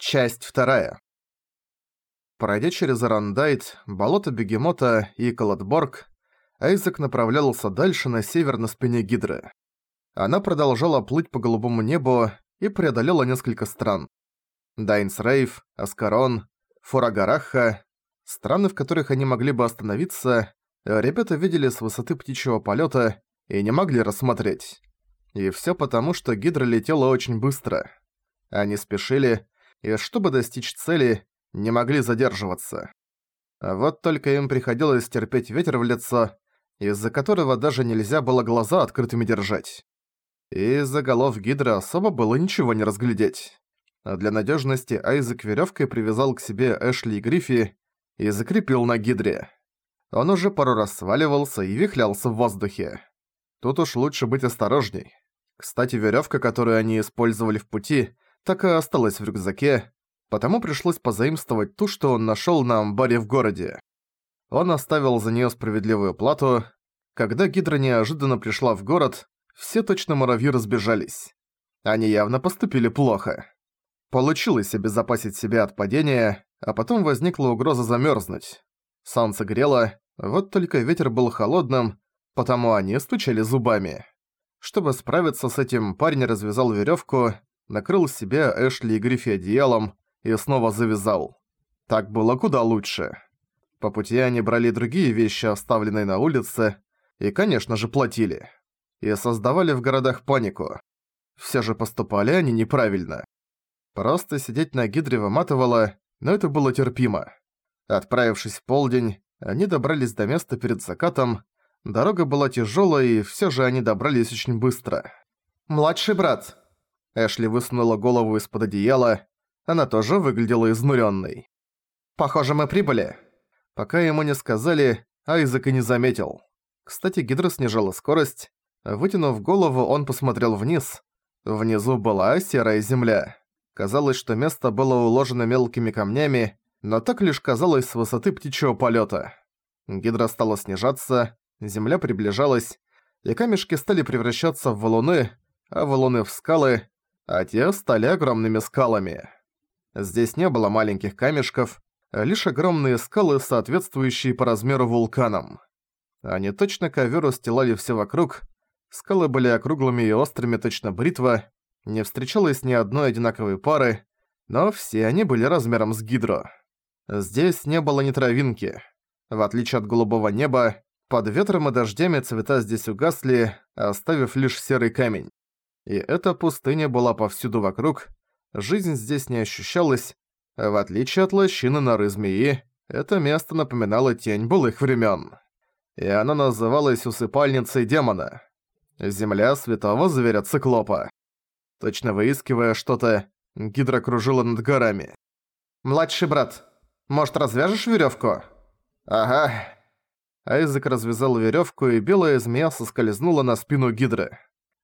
Часть вторая. Пройдя через Арандайт, болото Бегемота и Каладборг, Айзек направлялся дальше на север на спине Гидры. Она продолжала плыть по голубому небу и преодолела несколько стран. Дайнс-Рейв, Аскарон, Фурагараха, страны, в которых они могли бы остановиться, ребята видели с высоты птичьего полета и не могли рассмотреть. И все потому, что Гидра летела очень быстро. Они спешили, и чтобы достичь цели, не могли задерживаться. А вот только им приходилось терпеть ветер в лицо, из-за которого даже нельзя было глаза открытыми держать. И из-за голов гидра особо было ничего не разглядеть. А для надежности Айзек веревкой привязал к себе Эшли и Гриффи и закрепил на гидре. Он уже пару раз сваливался и вихлялся в воздухе. Тут уж лучше быть осторожней. Кстати, веревка, которую они использовали в пути, так и осталась в рюкзаке, потому пришлось позаимствовать ту, что он нашёл на амбаре в городе. Он оставил за неё справедливую плату. Когда Гидра неожиданно пришла в город, все точно муравьи разбежались. Они явно поступили плохо. Получилось обезопасить себя от падения, а потом возникла угроза замёрзнуть. Солнце грело, вот только ветер был холодным, потому они стучали зубами. Чтобы справиться с этим, парень развязал верёвку накрыл себя Эшли и Гриффи одеялом и снова завязал. Так было куда лучше. По пути они брали другие вещи, оставленные на улице, и, конечно же, платили. И создавали в городах панику. Все же поступали они неправильно. Просто сидеть на гидре выматывало, но это было терпимо. Отправившись в полдень, они добрались до места перед закатом. Дорога была тяжелая, и все же они добрались очень быстро. «Младший брат, Эшли высунула голову из-под одеяла. Она тоже выглядела изнуренной. «Похоже, мы прибыли». Пока ему не сказали, Айзек и не заметил. Кстати, Гидра снижала скорость. Вытянув голову, он посмотрел вниз. Внизу была серая земля. Казалось, что место было уложено мелкими камнями, но так лишь казалось с высоты птичьего полета. Гидра стала снижаться, земля приближалась, и камешки стали превращаться в валуны, а валуны в скалы, а те стали огромными скалами. Здесь не было маленьких камешков, лишь огромные скалы, соответствующие по размеру вулканам. Они точно ковер устилали все вокруг, скалы были округлыми и острыми точно бритва, не встречалось ни одной одинаковой пары, но все они были размером с гидро. Здесь не было ни травинки. В отличие от голубого неба, под ветром и дождями цвета здесь угасли, оставив лишь серый камень. И эта пустыня была повсюду вокруг, жизнь здесь не ощущалась, в отличие от лощины норы змеи, это место напоминало тень былых времен. И она называлась усыпальницей демона. Земля святого зверя-циклопа. Точно выискивая что-то, Гидра кружила над горами. «Младший брат, может, развяжешь веревку? «Ага». Айзек развязал веревку, и белая змея соскользнула на спину Гидры.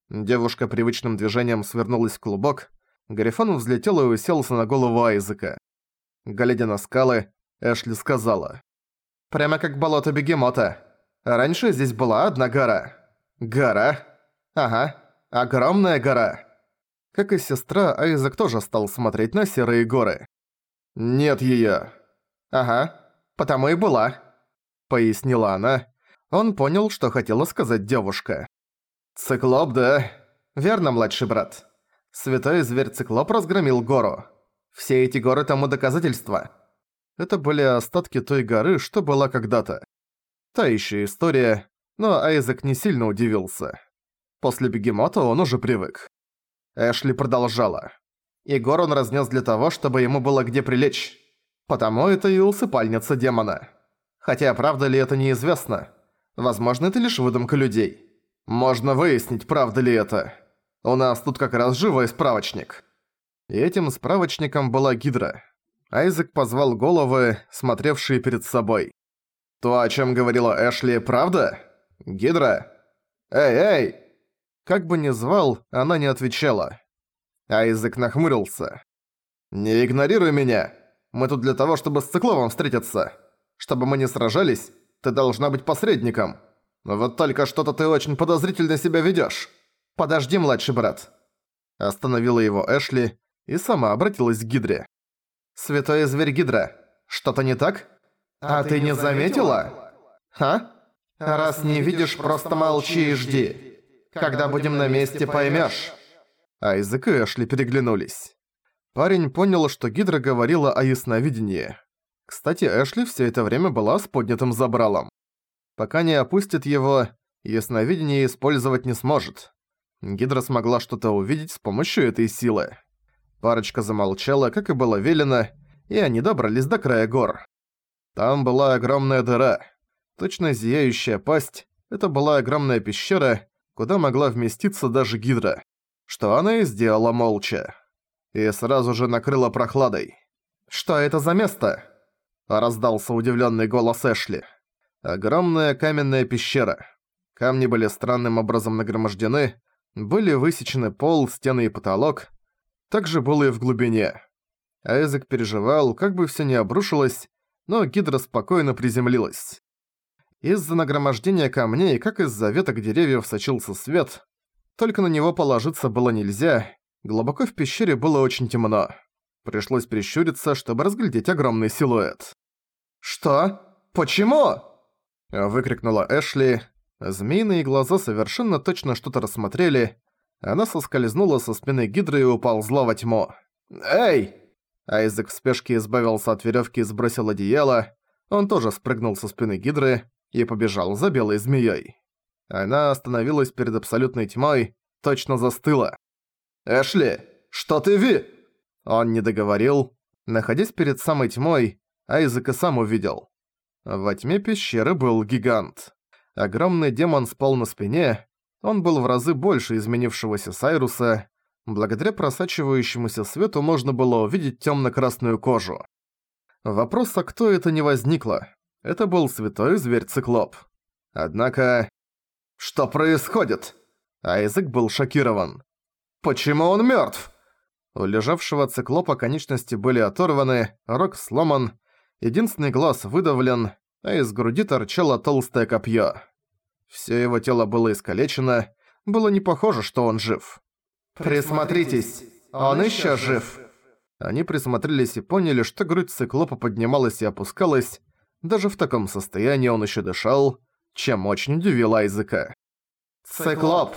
Девушка привычным движением свернулась в клубок. Гарифон взлетел и уселся на голову Айзека. Глядя на скалы, Эшли сказала. «Прямо как болото бегемота. Раньше здесь была одна гора». «Гора?» «Ага, огромная гора». Как и сестра, Айзек тоже стал смотреть на серые горы. «Нет её». «Ага, потому и была», — пояснила она. Он понял, что хотела сказать девушка. «Циклоп, да? Верно, младший брат. Святой зверь-циклоп разгромил гору. Все эти горы тому доказательства. Это были остатки той горы, что была когда-то. Та еще история, но Айзек не сильно удивился. После бегемота он уже привык. Эшли продолжала. И гору он разнес для того, чтобы ему было где прилечь. Потому это и усыпальница демона. Хотя правда ли это неизвестно. Возможно, это лишь выдумка людей. Можно выяснить, правда ли это. У нас тут как раз живой справочник. И этим справочником была Гидра. Айзек позвал головы, смотревшие перед собой. То, о чем говорила Эшли, правда? Гидра? Эй, эй! Как бы ни звал, она не отвечала. Айзек нахмурился. «Не игнорируй меня. Мы тут для того, чтобы с Цикловым встретиться. Чтобы мы не сражались, ты должна быть посредником. «Вот только что-то ты очень подозрительно себя ведёшь. Подожди, младший брат». Остановила его Эшли и сама обратилась к Гидре. «Святой зверь Гидра, что-то не так? А, ты не заметила? А? Раз не видишь, просто молчи и жди. Когда будем на месте, поймёшь». Айзек и Эшли переглянулись. Парень понял, что Гидра говорила о ясновидении. Кстати, Эшли все это время была с поднятым забралом. Пока не опустит его, ясновидение использовать не сможет. Гидра смогла что-то увидеть с помощью этой силы. Парочка замолчала, как и было велено, и они добрались до края гор. Там была огромная дыра. Точно зияющая пасть. Это была огромная пещера, куда могла вместиться даже Гидра. Что она и сделала молча. И сразу же накрыла прохладой. «Что это за место?» Раздался удивленный голос Эшли. Огромная каменная пещера. Камни были странным образом нагромождены, были высечены пол, стены и потолок. Так же было и в глубине. Айзек переживал, как бы все не обрушилось, но Гидра спокойно приземлилась. Из-за нагромождения камней, как из-за веток деревьев сочился свет, только на него положиться было нельзя, глубоко в пещере было очень темно. Пришлось прищуриться, чтобы разглядеть огромный силуэт. «Что? Почему?» Выкрикнула Эшли. Змеиные глаза совершенно точно что-то рассмотрели. Она соскользнула со спины Гидры и уползла во тьму. «Эй!» Айзек в спешке избавился от веревки и сбросил одеяло. Он тоже спрыгнул со спины Гидры и побежал за белой змеей. Она остановилась перед абсолютной тьмой, точно застыла. «Эшли, что ты ви?» Он не договорил. Находясь перед самой тьмой, Айзек и сам увидел. Во тьме пещеры был гигант. Огромный демон спал на спине, он был в разы больше изменившегося Сайруса. Благодаря просачивающемуся свету можно было увидеть тёмно-красную кожу. Вопроса, кто это, не возникло. Это был святой зверь-циклоп. Однако... Что происходит? Айзек был шокирован. Почему он мёртв? У лежавшего циклопа конечности были оторваны, рог сломан, единственный глаз выдавлен, а из груди торчало толстое копье. Все его тело было искалечено, было не похоже, что он жив. «Присмотритесь, он еще жив!» Они присмотрелись и поняли, что грудь циклопа поднималась и опускалась. Даже в таком состоянии он еще дышал, чем очень удивило Айзека. «Циклоп!»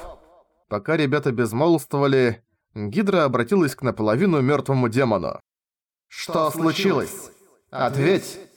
Пока ребята безмолвствовали, Гидра обратилась к наполовину мертвому демону. «Что случилось? Ответь!»